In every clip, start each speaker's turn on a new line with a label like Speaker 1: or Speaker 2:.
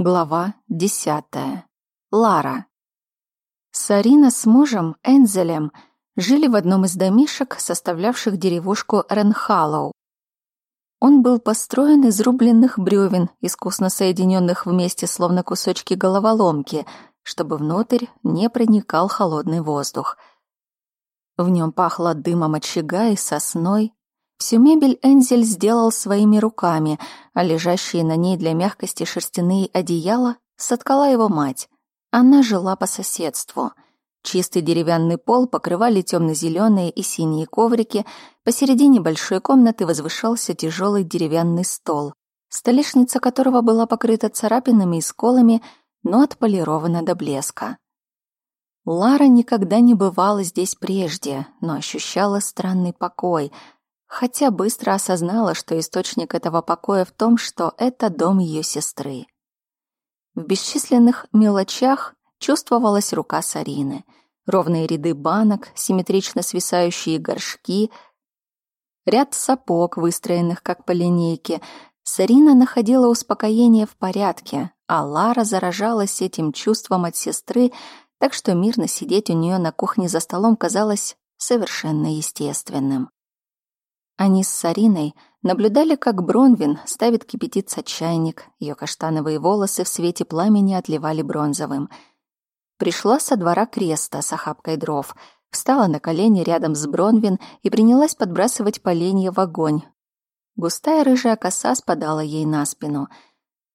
Speaker 1: Глава десятая. Лара. Сарина с мужем Энзелем жили в одном из домишек, составлявших деревушку Ренхаллоу. Он был построен из рубленных бревен, искусно соединенных вместе, словно кусочки головоломки, чтобы внутрь не проникал холодный воздух. В нем пахло дымом очага и сосной, Всю мебель Энзель сделал своими руками, а лежащие на ней для мягкости шерстяные одеяла соткала его мать. Она жила по соседству. Чистый деревянный пол покрывали темно-зеленые и синие коврики, посередине большой комнаты возвышался тяжелый деревянный стол, столешница которого была покрыта царапинами и сколами, но отполирована до блеска. Лара никогда не бывала здесь прежде, но ощущала странный покой — хотя быстро осознала, что источник этого покоя в том, что это дом ее сестры. В бесчисленных мелочах чувствовалась рука Сарины. Ровные ряды банок, симметрично свисающие горшки, ряд сапог, выстроенных как по линейке. Сарина находила успокоение в порядке, а Лара заражалась этим чувством от сестры, так что мирно сидеть у нее на кухне за столом казалось совершенно естественным. Они с Сариной наблюдали, как Бронвин ставит кипятиться чайник, ее каштановые волосы в свете пламени отливали бронзовым. Пришла со двора креста с охапкой дров, встала на колени рядом с Бронвин и принялась подбрасывать поленья в огонь. Густая рыжая коса спадала ей на спину.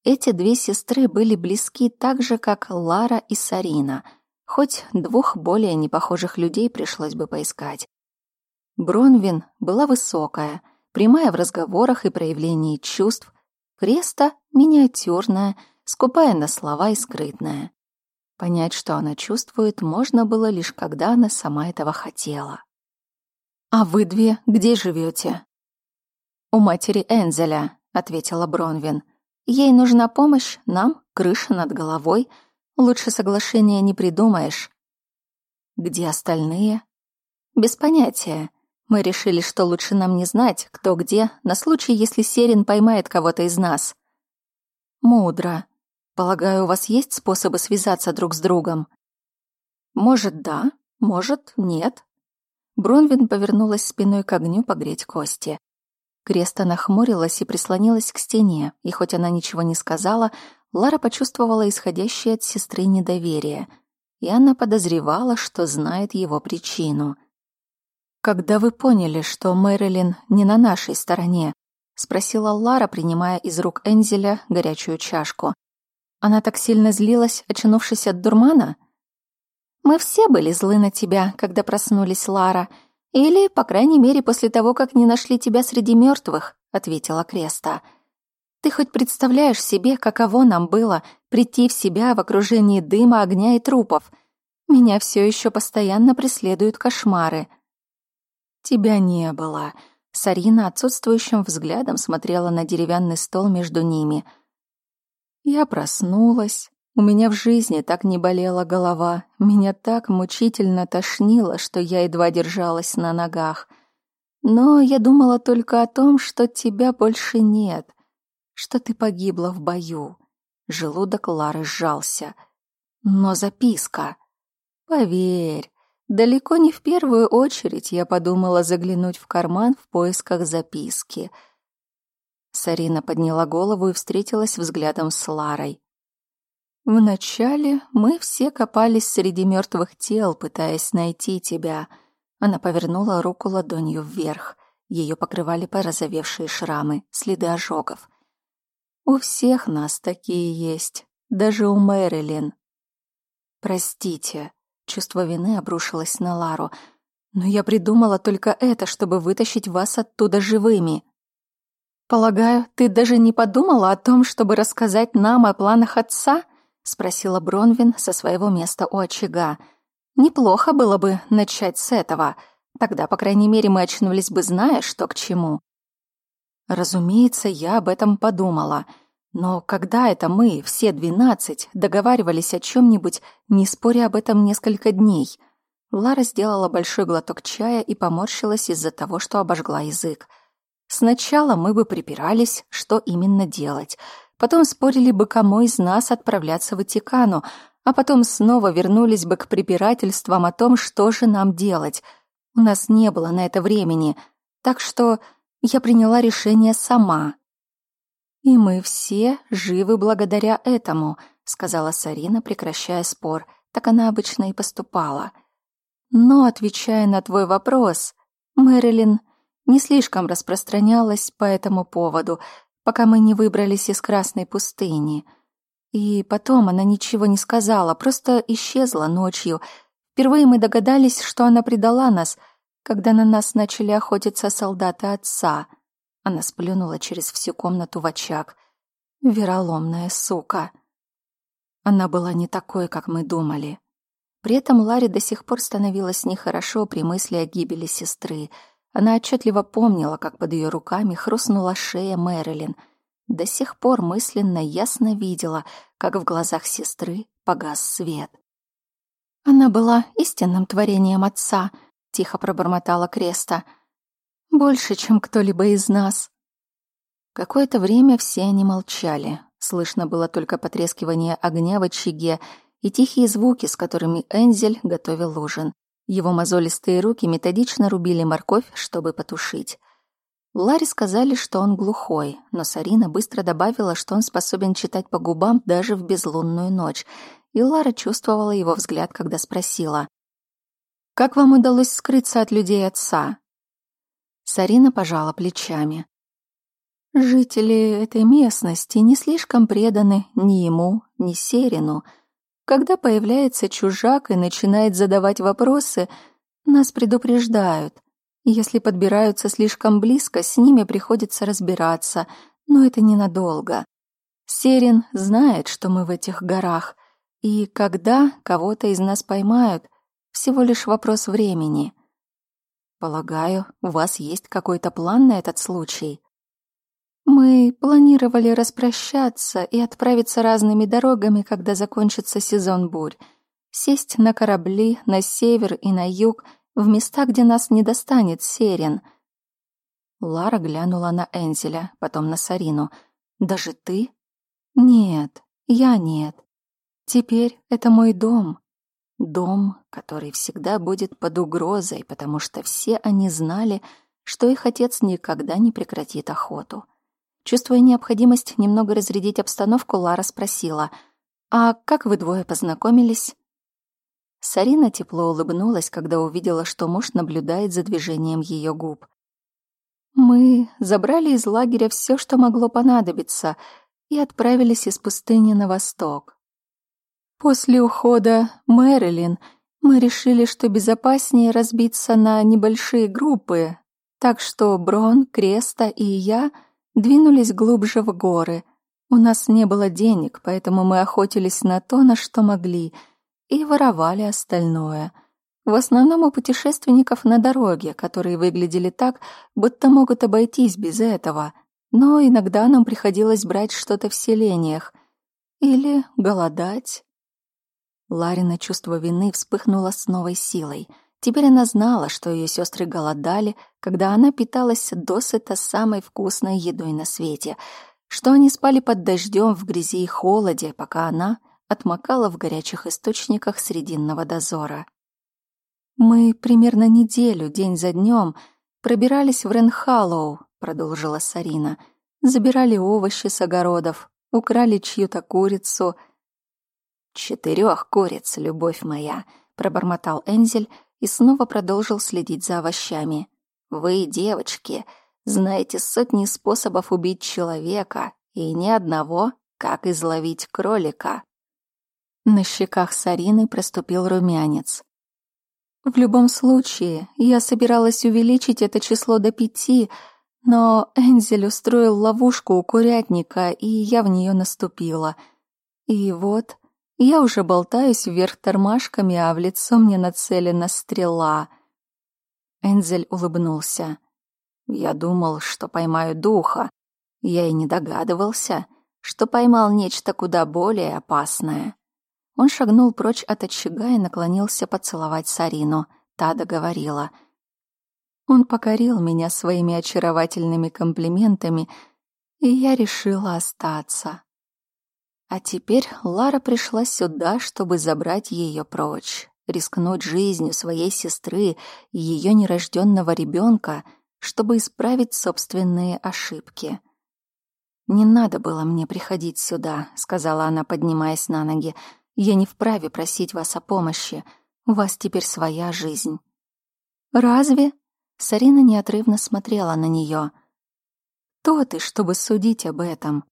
Speaker 1: Эти две сестры были близки так же, как Лара и Сарина, хоть двух более непохожих людей пришлось бы поискать. Бронвин была высокая, прямая в разговорах и проявлении чувств, Креста миниатюрная, скупая на слова и скрытная. Понять, что она чувствует, можно было лишь когда она сама этого хотела. «А вы две где живете? «У матери Энзеля», — ответила Бронвин. «Ей нужна помощь, нам крыша над головой. Лучше соглашения не придумаешь». «Где остальные?» «Без понятия. Мы решили, что лучше нам не знать, кто где, на случай, если Серин поймает кого-то из нас. Мудро. Полагаю, у вас есть способы связаться друг с другом? Может, да, может, нет. Бронвин повернулась спиной к огню погреть кости. Креста нахмурилась и прислонилась к стене, и хоть она ничего не сказала, Лара почувствовала исходящее от сестры недоверие, и она подозревала, что знает его причину. «Когда вы поняли, что Мэрилин не на нашей стороне?» — спросила Лара, принимая из рук Энзеля горячую чашку. Она так сильно злилась, очнувшись от дурмана? «Мы все были злы на тебя, когда проснулись, Лара. Или, по крайней мере, после того, как не нашли тебя среди мертвых», — ответила Креста. «Ты хоть представляешь себе, каково нам было прийти в себя в окружении дыма, огня и трупов? Меня все еще постоянно преследуют кошмары». Тебя не было. Сарина отсутствующим взглядом смотрела на деревянный стол между ними. Я проснулась. У меня в жизни так не болела голова. Меня так мучительно тошнило, что я едва держалась на ногах. Но я думала только о том, что тебя больше нет, что ты погибла в бою. Желудок Лары сжался. Но записка. Поверь, Далеко не в первую очередь я подумала заглянуть в карман в поисках записки. Сарина подняла голову и встретилась взглядом с Ларой. Вначале мы все копались среди мертвых тел, пытаясь найти тебя. Она повернула руку ладонью вверх. Ее покрывали порозовевшие шрамы, следы ожогов. У всех нас такие есть, даже у Мэрилин. Простите, Чувство вины обрушилось на Лару. «Но я придумала только это, чтобы вытащить вас оттуда живыми». «Полагаю, ты даже не подумала о том, чтобы рассказать нам о планах отца?» — спросила Бронвин со своего места у очага. «Неплохо было бы начать с этого. Тогда, по крайней мере, мы очнулись бы, зная, что к чему». Разумеется, я об этом подумала — но когда это мы, все двенадцать, договаривались о чем-нибудь, не споря об этом несколько дней? Лара сделала большой глоток чая и поморщилась из-за того, что обожгла язык. Сначала мы бы припирались, что именно делать. Потом спорили бы, кому из нас отправляться в Ватикану, а потом снова вернулись бы к препирательствам о том, что же нам делать. У нас не было на это времени, так что я приняла решение сама. «И мы все живы благодаря этому», — сказала Сарина, прекращая спор. Так она обычно и поступала. Но, отвечая на твой вопрос, Мэрилин не слишком распространялась по этому поводу, пока мы не выбрались из Красной пустыни. И потом она ничего не сказала, просто исчезла ночью. Впервые мы догадались, что она предала нас, когда на нас начали охотиться солдаты отца. Она сплюнула через всю комнату в очаг. Вероломная сука. Она была не такой, как мы думали. При этом Ларе до сих пор становилось нехорошо при мысли о гибели сестры — она отчетливо помнила, как под ее руками хрустнула шея Мэрилин. До сих пор мысленно ясно видела, как в глазах сестры погас свет. «Она была истинным творением отца», — тихо пробормотала Креста. «Больше, чем кто-либо из нас». Какое-то время все они молчали. Слышно было только потрескивание огня в очаге и тихие звуки, с которыми Энзель готовил ужин. Его мозолистые руки методично рубили морковь, чтобы потушить. Ларе сказали, что он глухой, но Сарина быстро добавила, что он способен читать по губам даже в безлунную ночь, и Лара чувствовала его взгляд, когда спросила. «Как вам удалось скрыться от людей отца?» Сарина пожала плечами. «Жители этой местности не слишком преданы ни ему, ни Серину», когда появляется чужак и начинает задавать вопросы, нас предупреждают. Если подбираются слишком близко, с ними приходится разбираться, но это ненадолго. Серин знает, что мы в этих горах, и когда кого-то из нас поймают, всего лишь вопрос времени. Полагаю, у вас есть какой-то план на этот случай? Мы планировали распрощаться и отправиться разными дорогами, когда закончится сезон бурь. Сесть на корабли на север и на юг, в места, где нас не достанет Серен. Лара глянула на Энзеля, потом на Сарину. «Даже ты?» «Нет, я нет. Теперь это мой дом. Дом, который всегда будет под угрозой, потому что все они знали, что их отец никогда не прекратит охоту». Чувствуя необходимость немного разрядить обстановку, Лара спросила, «А как вы двое познакомились?» Сарина тепло улыбнулась, когда увидела, что муж наблюдает за движением ее губ. «Мы забрали из лагеря все, что могло понадобиться, и отправились из пустыни на восток. После ухода Мэрилин мы решили, что безопаснее разбиться на небольшие группы, так что Брон, Креста и я — двинулись глубже в горы. У нас не было денег, поэтому мы охотились на то, на что могли, и воровали остальное. В основном у путешественников на дороге, которые выглядели так, будто могут обойтись без этого. Но иногда нам приходилось брать что-то в селениях. Или голодать. Ларина чувство вины вспыхнуло с новой силой — Теперь она знала, что ее сестры голодали, когда она питалась досыта самой вкусной едой на свете, что они спали под дождем в грязи и холоде, пока она отмокала в горячих источниках Срединного дозора. «Мы примерно неделю, день за днем, пробирались в Ренхаллоу», — продолжила Сарина. «Забирали овощи с огородов, украли чью-то курицу». «Четырех куриц, любовь моя», — пробормотал Энзель, и снова продолжил следить за овощами. «Вы, девочки, знаете сотни способов убить человека и ни одного, как изловить кролика». На щеках Сарины проступил румянец. В любом случае, я собиралась увеличить это число до пяти, но Энзель устроил ловушку у курятника, и я в нее наступила. И вот я уже болтаюсь вверх тормашками, а в лицо мне нацелена стрела. Энзель улыбнулся. Я думал, что поймаю духа. Я и не догадывался, что поймал нечто куда более опасное. Он шагнул прочь от очага и наклонился поцеловать Сарину. Та договорила. Он покорил меня своими очаровательными комплиментами, и я решила остаться. А теперь Лара пришла сюда, чтобы забрать ее прочь, рискнуть жизнью своей сестры и ее нерожденного ребенка, чтобы исправить собственные ошибки. «Не надо было мне приходить сюда», — сказала она, поднимаясь на ноги. «Я не вправе просить вас о помощи. У вас теперь своя жизнь». «Разве?» — Сарина неотрывно смотрела на нее. «Кто ты, чтобы судить об этом?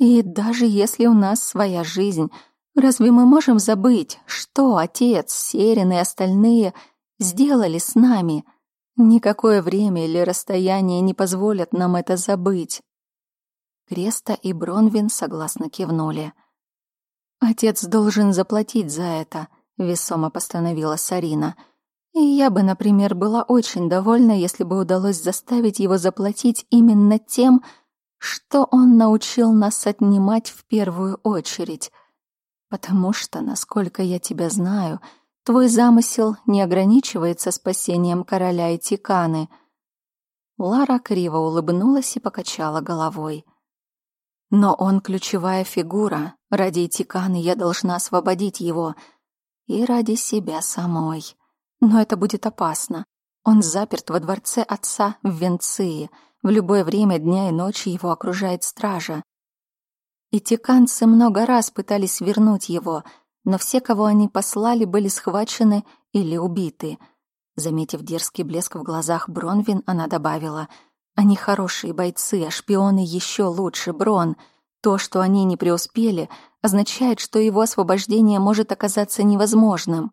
Speaker 1: И даже если у нас своя жизнь, разве мы можем забыть, что отец, Серин и остальные сделали с нами? Никакое время или расстояние не позволят нам это забыть». Креста и Бронвин согласно кивнули. «Отец должен заплатить за это», — весомо постановила Сарина. «И я бы, например, была очень довольна, если бы удалось заставить его заплатить именно тем, что он научил нас отнимать в первую очередь. Потому что, насколько я тебя знаю, твой замысел не ограничивается спасением короля и Тиканы. Лара криво улыбнулась и покачала головой. Но он ключевая фигура. Ради Тиканы я должна освободить его. И ради себя самой. Но это будет опасно. Он заперт во дворце отца в Венции — в любое время дня и ночи его окружает стража. И тиканцы много раз пытались вернуть его, но все, кого они послали, были схвачены или убиты. Заметив дерзкий блеск в глазах Бронвин, она добавила, «Они хорошие бойцы, а шпионы еще лучше, Брон. То, что они не преуспели, означает, что его освобождение может оказаться невозможным».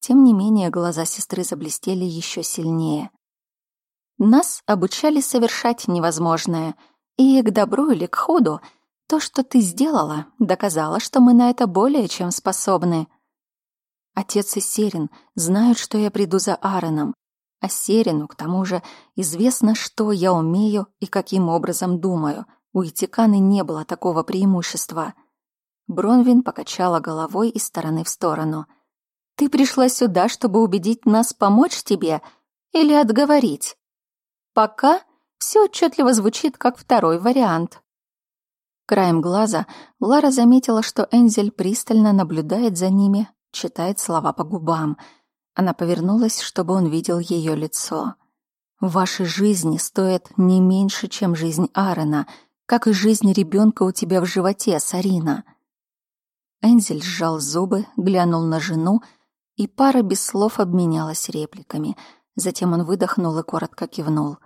Speaker 1: Тем не менее, глаза сестры заблестели еще сильнее. Нас обучали совершать невозможное. И к добру или к худу то, что ты сделала, доказало, что мы на это более чем способны. Отец и Серин знают, что я приду за Аароном. А Серину, к тому же, известно, что я умею и каким образом думаю. У Итиканы не было такого преимущества. Бронвин покачала головой из стороны в сторону. «Ты пришла сюда, чтобы убедить нас помочь тебе или отговорить?» Пока все отчетливо звучит как второй вариант. Краем глаза Лара заметила, что Энзель пристально наблюдает за ними, читает слова по губам. Она повернулась, чтобы он видел ее лицо. «Ваши жизни стоят не меньше, чем жизнь Аарона, как и жизнь ребенка у тебя в животе, Сарина». Энзель сжал зубы, глянул на жену, и пара без слов обменялась репликами — Затем он выдохнул и коротко кивнул.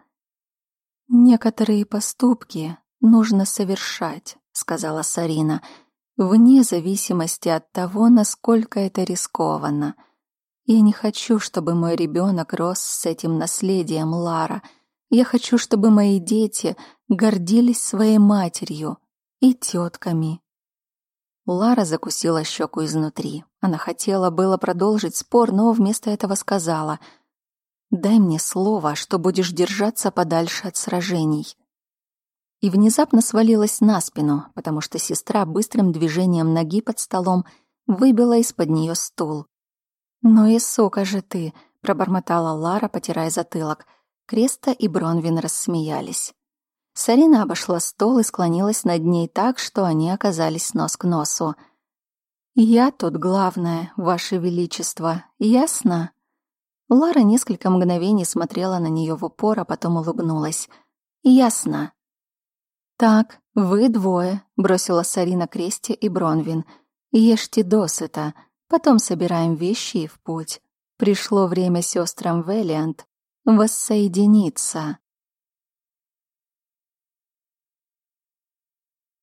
Speaker 1: «Некоторые поступки нужно совершать», — сказала Сарина, «вне зависимости от того, насколько это рискованно. Я не хочу, чтобы мой ребенок рос с этим наследием Лара. Я хочу, чтобы мои дети гордились своей матерью и тетками». Лара закусила щеку изнутри. Она хотела было продолжить спор, но вместо этого сказала — Дай мне слово, что будешь держаться подальше от сражений. И внезапно свалилась на спину, потому что сестра быстрым движением ноги под столом выбила из-под нее стул. «Ну и сока же ты!» — пробормотала Лара, потирая затылок. Креста и Бронвин рассмеялись. Сарина обошла стол и склонилась над ней так, что они оказались нос к носу. «Я тут главное, Ваше Величество, ясно?» Лара несколько мгновений смотрела на нее в упор, а потом улыбнулась. «Ясно». «Так, вы двое», — бросила Сарина Кресте и Бронвин. «Ешьте досыта, потом собираем вещи и в путь. Пришло время сестрам Велиант воссоединиться».